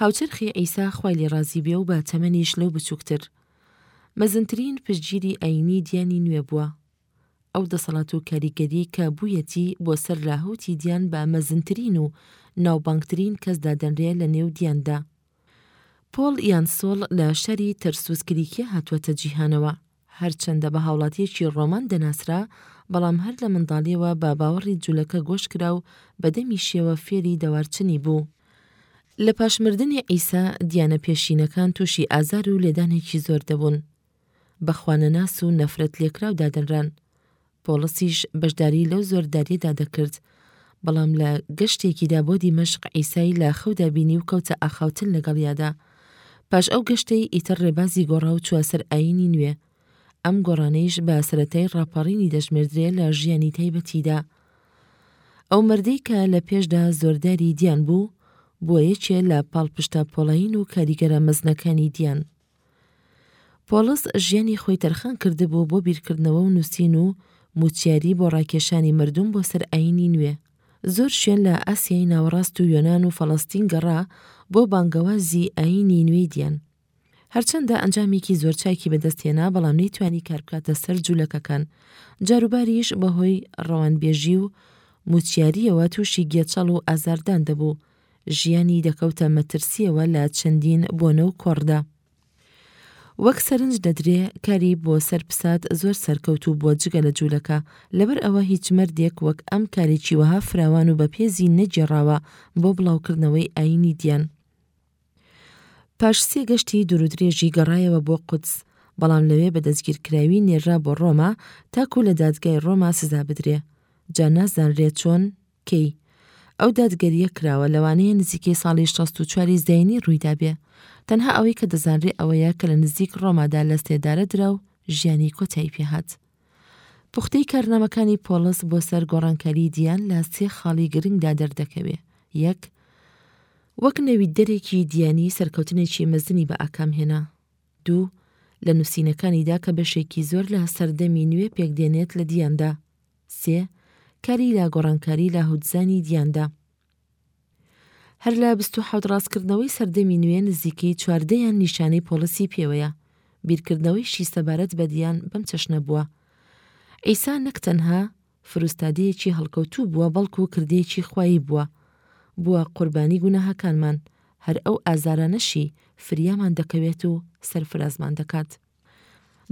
هاوچەرخی عیسا خوای لێ ڕازی بێ و بە تەمەنیش لەو بچووکتر، مەزنترین پشتگیری ئایینی دیانی نوێ بووە. ئەو دەسەڵات و کاریگەرییەی کە بوویەتی بۆ سەر لاهوتی دیان بە مەزنترین و ناوبانگترین کەس دادەنرێ لە نێو دیاندا. پۆڵ یان سۆڵ لە شاری تەرسوس کلیکیە هاتووەتە جیهانەوە. هەرچەندە بە هاوڵاتییەکی ڕۆمان دەناسرا، بەڵام هەر لە منداڵییەوە بە باوەڕی جولەکە گۆش کرا و بە دەمیشیەوە فێری دەوارچنی بوو. لە پاش مردنی عیسا، دیانە پێشینەکان تووشی ئازار و لێدانێکی زۆر دەبوون. بە خوانەناس و نەفرەتلێکراو دادەنران. پۆڵسیش بەشداریی لەو زۆردارییەدا دەکرد، بەڵام لە گەشتێکیدا بۆ دیمەشق عیسای لە خەودا بینی و کەوتە ئاخاوتن لەگەڵیادا. پاش ئەو گەشتەی ئیتر ڕێبازی گۆڕا و چووە سەر ئایینی نوێ. ئەم گۆڕانەیش بە سەرەتای ڕاپەڕینی دەژمێردرێ لە ژیانی تایبەتیدا. ئەو مەردەی کە لە پێشدا زۆرداری دیان بوو، بووە یەکێ لە پاڵپشتە پۆڵایین و کاریگەرە مەزنەکانی دیان. پۆڵس ژیانی خۆی تەرخان کردبوو بۆ بیرکردنەوە و نووسین و موچیاری بۆ ڕاکێشانی مردوم بۆ سەر ئایینی نوێ. زۆر شوێن لە ئاسیای ناوەڕاست و یۆنان و فەڵەستین گەڕا بۆ بانگەوازی ئایینی نوێی دیان. هەرچەندە ئەنجامێکی زۆر چاکی بەدەست هێنا بەڵام نەیتوانی کار بکاتە سەر جولەکەکان. جاروباریش بەهۆی ڕەوانبێژی و موچیارییەوە تووشی گێچەڵ و ئازاردان دەبوو. ژیانی دەکەوتە مەترسیەوە لە چەندین بۆنە و کۆڕدا. وەک سەرنج دەدرێ کاری بۆ سەر پسات زۆر سەرکەوت و بۆ جگە لە جوولەکە لەبەر ئەوە هیچ مەردێک وەک ئەم کارێکی وەها فراوان و بەپێزی نەگێڕاوە بۆ بڵاوکردنەوەی ئایینی دیان. پاش سێ گەشتی دوورودرێژی گەڕایەوە بۆ قودس، بەڵام لەوێ بە دەستگیرکراوی نێررا بۆ ڕۆما تاکو لە دادگای ڕۆما سزا بدرێ، جا نازانرێ چۆن، کەی ئەو دادگەرییە کراوە لەوانەیە نزیکەی ساڵی شەست و چواری زەینی ڕوویدابێ، تەنها ئەوەی کە دەزانرێ ئەوەیە کە لە نزیک ڕۆمادا لە سێدارە درا و ژیانی کۆتایی پێ هات. پوختەی کارنامەکانی پۆڵس بۆ سەر گۆڕانکاریی دیان لە سێ خاڵی گرنگدا دەردەکەوێ، یەک، وەک نەویددەرێکی دیانی سەرکەوتنێکی مەزنی بە ئاکام هێنا، دوو، لە نووسینەکانیدا کە بەشێکی زۆر لە سەردەمی نوێ پێکدێنێت لە دیاندا، سێ، کاری لە گۆڕانکاری لە هودزانی دیاندا. هەر لە بیست و حەوت ڕاستکردنەوەی سەردەمی نوێ نزیکەی چواردەیان نیشانەی پۆڵسی پێوەیە. بیرکردنەوەیشی سەبارەت بە دیان بەم چەشنە بووە. عیسا نەک تەنها فروستادەیەکی هەڵکەوتوو بووە بەڵکو کردەیەکی خوایی بووە. بووە قوربانی گوناهەکانمان، هەر ئەو ئازارانەشی فریامان دەکەوێت و سەرفرازمان دەکات.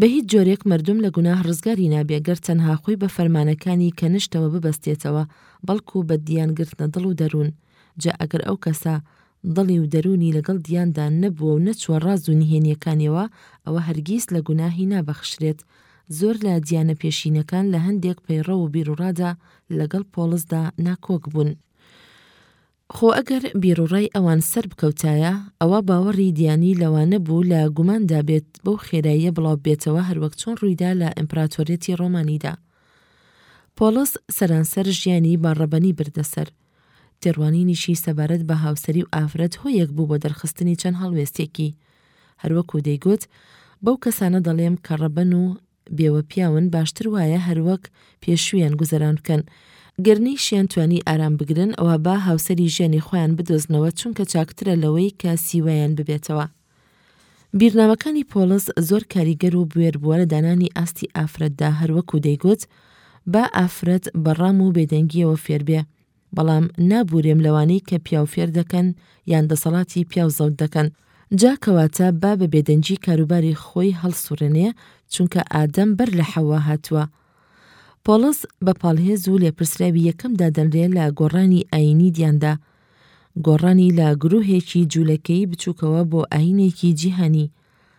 بەهیچ جۆرێک مەردوم لە گوناه ڕزگاری نابێ گەر تەنها خۆی بە فەرمانەکانی کەنشتەوە ببەستێتەوە بەڵکو بە دیان گرتنە دڵ و دەروون جا ئەگەر ئەو کەسە دڵی و دەروونی لەگەڵ دیاندا نەبووە و نەچووە ڕاز و نهێنیەکانیەوە ئەوە هەرگیز لە گوناهی نابەخشرێت زۆر لە دیانە پێشینەکان لە هەندێک پەیڕەو و بیروڕادا لەگەڵ پۆڵسدا ناکۆک بوون. خۆ ئەگەر بیروڕای ئەوان سەربکەوتایە، ئەوا باوەڕی دیانی لەوانەبوو لە گوماندا بێت بەو خێراییە بڵاوببێتەوە هەروەک چۆن ڕوویدا لە ئیمپراتۆریەتی ڕۆمانیدا. پۆڵس سەرانسەر ژیانی بە ڕەبەنی بردەسەر. تێڕوانینیشی سەبارەت بە هاوسەری و ئافرەت هۆیەک بوو بۆ دەرخستنی چەند هەڵوێستێکی. هەروەکو دەیگوت، بەو کەسانە دەڵێم کە ڕەبەن و بێوە پیاون باشتر وایە هەروەک پێشویان گوزەران بکەن گەر نیشیان توانی ئارام بگرن ئەوە با هاوسەری ژیانی خۆیان بدۆزنەوە چونکە چاکترە لەوەی کە سیوایان ببێتەوە. بیرنامەکانی پۆڵس زۆر کاریگەر و بوێر بووە لە دانانی ئاستی ئافرەتدا هەروەکو دەیگوت با ئافرەت بە ڕام و بێدەنگیەوە فێربێ بەڵام نابورێم لەوانەی کە پیاو فێر دەکەن یان دەسەڵاتی پیاو زەوت دەکەن جا کەواتە با بە بێدەنگی کاروباری خۆی هەڵسوڕێنێ چونکە ئادەم بەر لە حەوا هاتووە. پۆڵس بە پاڵهێز و لێپرسراوی یەکەم دادەنرێ لە گۆڕانی ئایینی دیاندا. گۆڕانی لە گروهێکی جوولەکەیی بچووکەوە بۆ ئایینێکی جیهانی.